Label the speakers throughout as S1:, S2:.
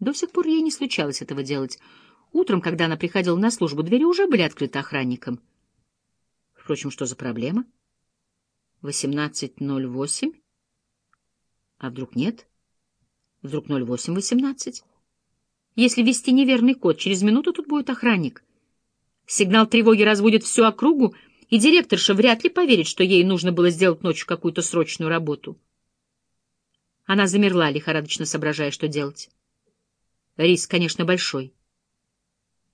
S1: До сих пор ей не случалось этого делать. Утром, когда она приходила на службу, двери уже были открыты охранником. Впрочем, что за проблема? 18.08? А вдруг нет? Вдруг 08.18? Если ввести неверный код, через минуту тут будет охранник. Сигнал тревоги разводит всю округу, и директорша вряд ли поверит, что ей нужно было сделать ночью какую-то срочную работу. Она замерла, лихорадочно соображая, что делать. Риск, конечно, большой.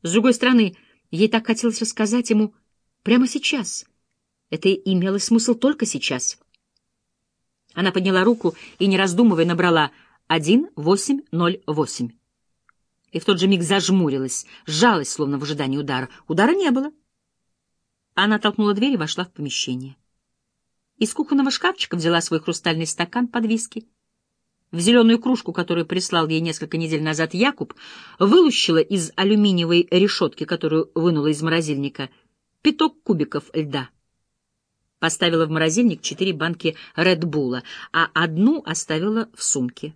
S1: С другой стороны, ей так хотелось рассказать ему прямо сейчас. Это имело смысл только сейчас. Она подняла руку и, не раздумывая, набрала 1808. И в тот же миг зажмурилась, сжалась, словно в ожидании удара. Удара не было. Она толкнула дверь и вошла в помещение. Из кухонного шкафчика взяла свой хрустальный стакан под виски — в зеленую кружку, которую прислал ей несколько недель назад Якуб, вылущила из алюминиевой решетки, которую вынула из морозильника, пяток кубиков льда. Поставила в морозильник четыре банки Редбула, а одну оставила в сумке.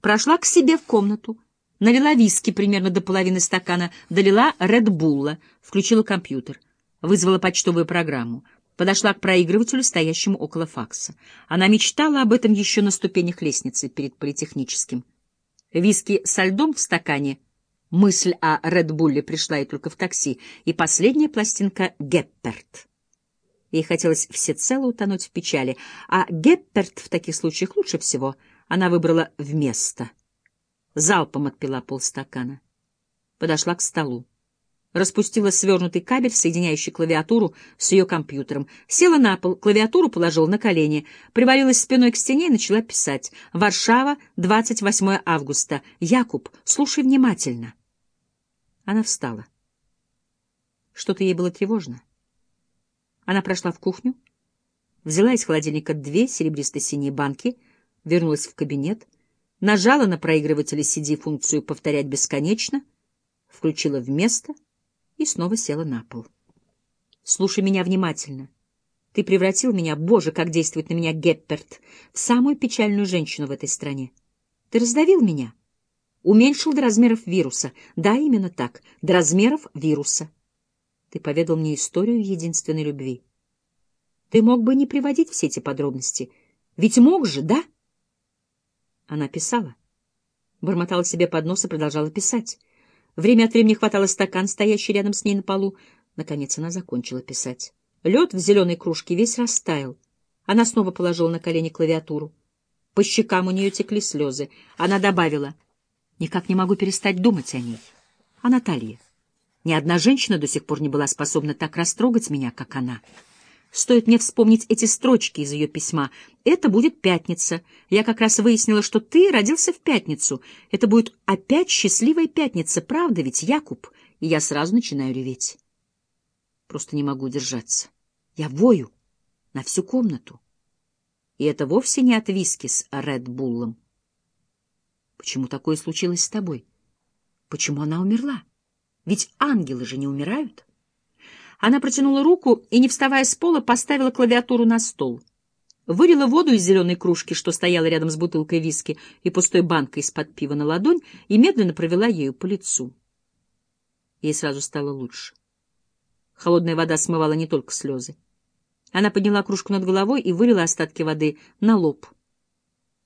S1: Прошла к себе в комнату, налила виски примерно до половины стакана, долила Редбула, включила компьютер, вызвала почтовую программу — подошла к проигрывателю, стоящему около факса. Она мечтала об этом еще на ступенях лестницы перед политехническим. Виски со льдом в стакане. Мысль о Редбулле пришла ей только в такси. И последняя пластинка «Гепперт». Ей хотелось всецело утонуть в печали, а Гепперт в таких случаях лучше всего. Она выбрала вместо. Залпом отпила полстакана. Подошла к столу распустила свернутый кабель, соединяющий клавиатуру с ее компьютером, села на пол, клавиатуру положила на колени, привалилась спиной к стене и начала писать. «Варшава, 28 августа. Якуб, слушай внимательно». Она встала. Что-то ей было тревожно. Она прошла в кухню, взяла из холодильника две серебристо-синие банки, вернулась в кабинет, нажала на проигрывателе CD функцию «Повторять бесконечно», включила вместо — и снова села на пол. «Слушай меня внимательно. Ты превратил меня, боже, как действует на меня Гепперт, в самую печальную женщину в этой стране. Ты раздавил меня, уменьшил до размеров вируса. Да, именно так, до размеров вируса. Ты поведал мне историю единственной любви. Ты мог бы не приводить все эти подробности. Ведь мог же, да?» Она писала. Бормотала себе под нос и продолжала писать. Время от времени хватало стакан, стоящий рядом с ней на полу. Наконец она закончила писать. Лед в зеленой кружке весь растаял. Она снова положила на колени клавиатуру. По щекам у нее текли слезы. Она добавила, «Никак не могу перестать думать о ней, о Наталье. Ни одна женщина до сих пор не была способна так растрогать меня, как она». Стоит мне вспомнить эти строчки из ее письма. Это будет пятница. Я как раз выяснила, что ты родился в пятницу. Это будет опять счастливая пятница, правда ведь, Якуб? И я сразу начинаю реветь. Просто не могу держаться. Я вою на всю комнату. И это вовсе не от виски с Редбуллом. Почему такое случилось с тобой? Почему она умерла? Ведь ангелы же не умирают. Она протянула руку и, не вставая с пола, поставила клавиатуру на стол. Вылила воду из зеленой кружки, что стояла рядом с бутылкой виски и пустой банкой из-под пива на ладонь, и медленно провела ею по лицу. Ей сразу стало лучше. Холодная вода смывала не только слезы. Она подняла кружку над головой и вылила остатки воды на лоб.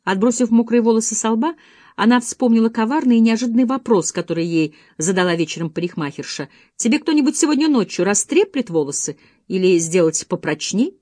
S1: Отбросив мокрые волосы со лба, она вспомнила коварный и неожиданный вопрос, который ей задала вечером парикмахерша. «Тебе кто-нибудь сегодня ночью растреплет волосы или сделать попрочней?»